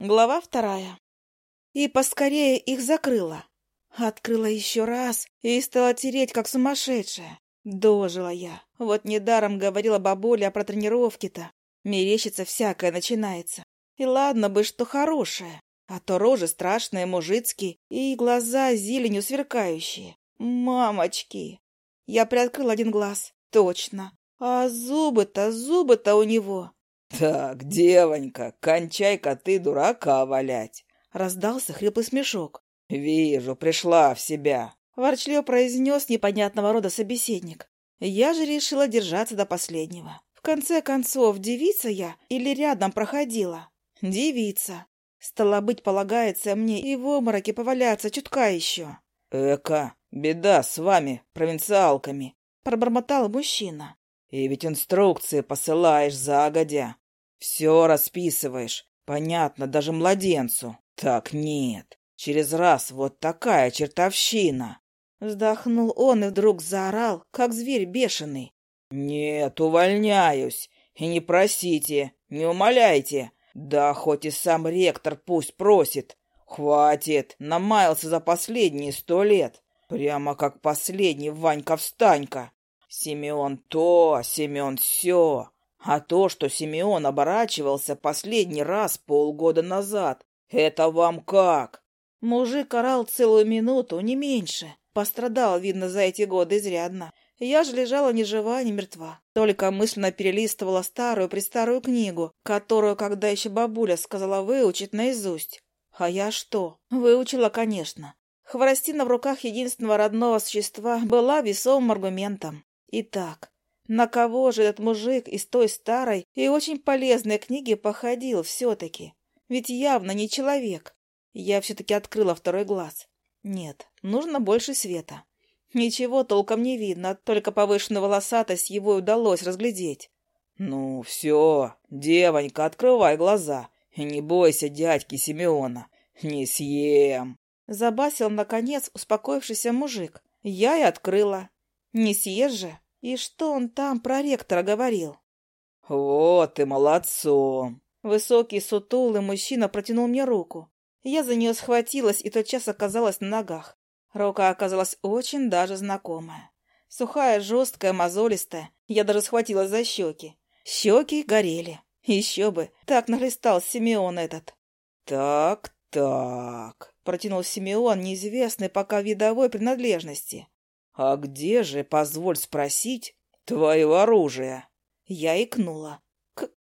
Глава вторая. И поскорее их закрыла. Открыла еще раз и стала тереть, как сумасшедшая. Дожила я. Вот недаром говорила бабуля про тренировки-то. Мерещится всякое начинается. И ладно бы, что хорошее. А то рожи страшные, мужицкие, и глаза зеленью сверкающие. Мамочки! Я приоткрыл один глаз. Точно. А зубы-то, зубы-то у него. «Так, девонька, кончай-ка ты дурака валять!» — раздался хриплый смешок. «Вижу, пришла в себя!» — ворчливо произнес непонятного рода собеседник. Я же решила держаться до последнего. В конце концов, девица я или рядом проходила? Девица. Стало быть, полагается мне и в обмороке поваляться чутка еще. «Эка, беда с вами, провинциалками!» — пробормотал мужчина. «И ведь инструкции посылаешь загодя. Все расписываешь. Понятно, даже младенцу. Так нет. Через раз вот такая чертовщина. Вздохнул он и вдруг заорал, как зверь бешеный. «Нет, увольняюсь. И не просите, не умоляйте. Да хоть и сам ректор пусть просит. Хватит, намаялся за последние сто лет. Прямо как последний Ванька-встанька. Семен то, Семен все. А то, что Симеон оборачивался последний раз полгода назад, это вам как? Мужик орал целую минуту, не меньше. Пострадал, видно, за эти годы изрядно. Я же лежала ни жива, ни мертва. Только мысленно перелистывала старую-престарую книгу, которую, когда еще бабуля сказала выучить наизусть. А я что? Выучила, конечно. Хворостина в руках единственного родного существа была весомым аргументом. Итак, на кого же этот мужик из той старой и очень полезной книги походил все-таки? Ведь явно не человек. Я все-таки открыла второй глаз. Нет, нужно больше света. Ничего толком не видно, только повышенную волосатость его удалось разглядеть. «Ну, все, девонька, открывай глаза. Не бойся дядьки Симеона. Не съем!» Забасил, наконец, успокоившийся мужик. Я и открыла. «Не съешь же?» И что он там про ректора говорил? «Вот и молодцом!» Высокий, сутулый мужчина протянул мне руку. Я за нее схватилась и тотчас оказалась на ногах. Рука оказалась очень даже знакомая. Сухая, жесткая, мозолистая. Я даже схватилась за щеки. Щеки горели. Еще бы, так нахлестал Симеон этот. «Так, так», — протянул Симеон, неизвестный пока видовой принадлежности. «А где же, позволь спросить, твое оружие?» Я икнула.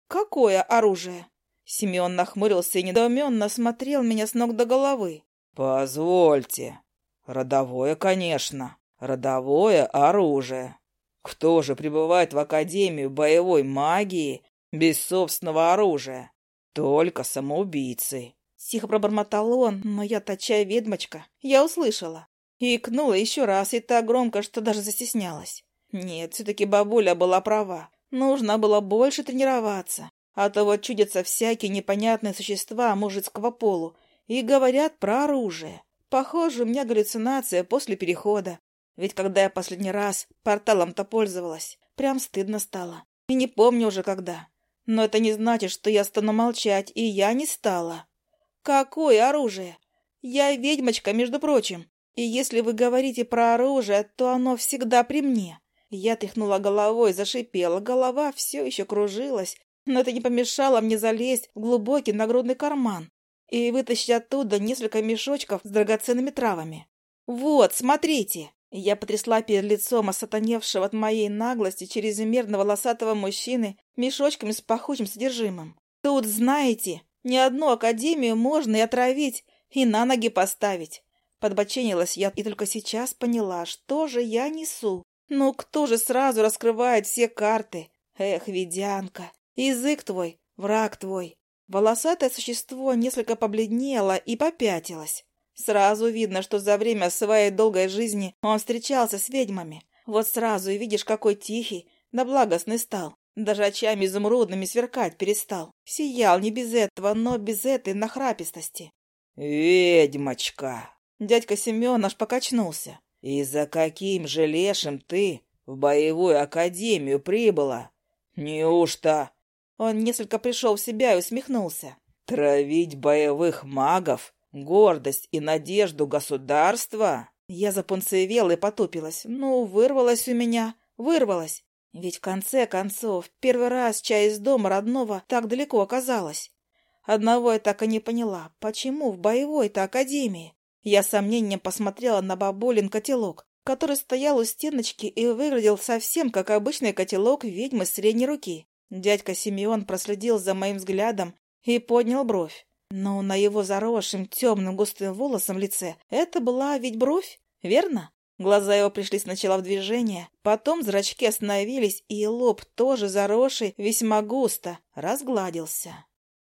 «Какое оружие?» Семен нахмурился и недоуменно смотрел меня с ног до головы. «Позвольте. Родовое, конечно. Родовое оружие. Кто же прибывает в Академию боевой магии без собственного оружия? Только самоубийцы». Тихо пробормотал он, но я, точая ведьмочка, я услышала и икнула еще раз, и так громко, что даже застеснялась. Нет, все-таки бабуля была права. Нужно было больше тренироваться. А то вот чудятся всякие непонятные существа мужицкого полу и говорят про оружие. Похоже, у меня галлюцинация после перехода. Ведь когда я последний раз порталом-то пользовалась, прям стыдно стало. И не помню уже когда. Но это не значит, что я стану молчать, и я не стала. Какое оружие? Я ведьмочка, между прочим. И если вы говорите про оружие, то оно всегда при мне. Я тряхнула головой, зашипела, голова все еще кружилась, но это не помешало мне залезть в глубокий нагрудный карман и вытащить оттуда несколько мешочков с драгоценными травами. «Вот, смотрите!» Я потрясла перед лицом осатаневшего от моей наглости чрезмерно волосатого мужчины мешочками с пахучим содержимым. «Тут, знаете, ни одну академию можно и отравить, и на ноги поставить. Подбоченилась я и только сейчас поняла, что же я несу. Ну кто же сразу раскрывает все карты? Эх, ведянка, язык твой, враг твой. Волосатое существо несколько побледнело и попятилось. Сразу видно, что за время своей долгой жизни он встречался с ведьмами. Вот сразу и видишь, какой тихий, да благостный стал. Даже очами изумрудными сверкать перестал. Сиял не без этого, но без этой нахрапистости. «Ведьмочка!» Дядька Семен аж покачнулся. «И за каким же лешим ты в боевую академию прибыла? Неужто...» Он несколько пришел в себя и усмехнулся. «Травить боевых магов? Гордость и надежду государства?» Я запунцевела и потупилась. «Ну, вырвалась у меня, вырвалась. Ведь в конце концов, первый раз чай из дома родного так далеко оказалась. Одного я так и не поняла, почему в боевой-то академии? Я с сомнением посмотрела на бабулин котелок, который стоял у стеночки и выглядел совсем как обычный котелок ведьмы средней руки. Дядька Симеон проследил за моим взглядом и поднял бровь. Но на его заросшем темным густым волосом лице это была ведь бровь, верно? Глаза его пришли сначала в движение, потом зрачки остановились, и лоб, тоже заросший, весьма густо, разгладился.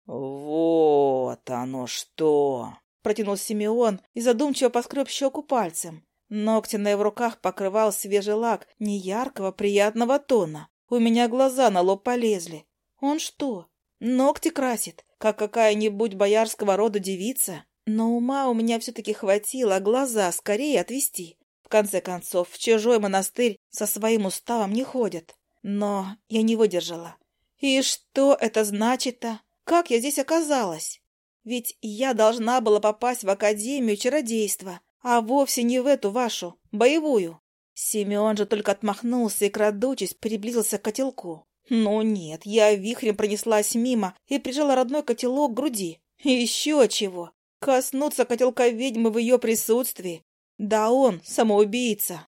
«Вот оно что!» — протянул Симеон и задумчиво поскреб щеку пальцем. Ногти на его руках покрывал свежий лак неяркого приятного тона. У меня глаза на лоб полезли. Он что, ногти красит, как какая-нибудь боярского рода девица? Но ума у меня все-таки хватило глаза скорее отвести. В конце концов, в чужой монастырь со своим уставом не ходят. Но я не выдержала. И что это значит-то? Как я здесь оказалась? Ведь я должна была попасть в Академию чародейства, а вовсе не в эту вашу, боевую. Семен же только отмахнулся и, крадучись, приблизился к котелку. Но нет, я вихрем пронеслась мимо и прижала родной котелок к груди. Еще чего! Коснуться котелка ведьмы в ее присутствии. Да он, самоубийца.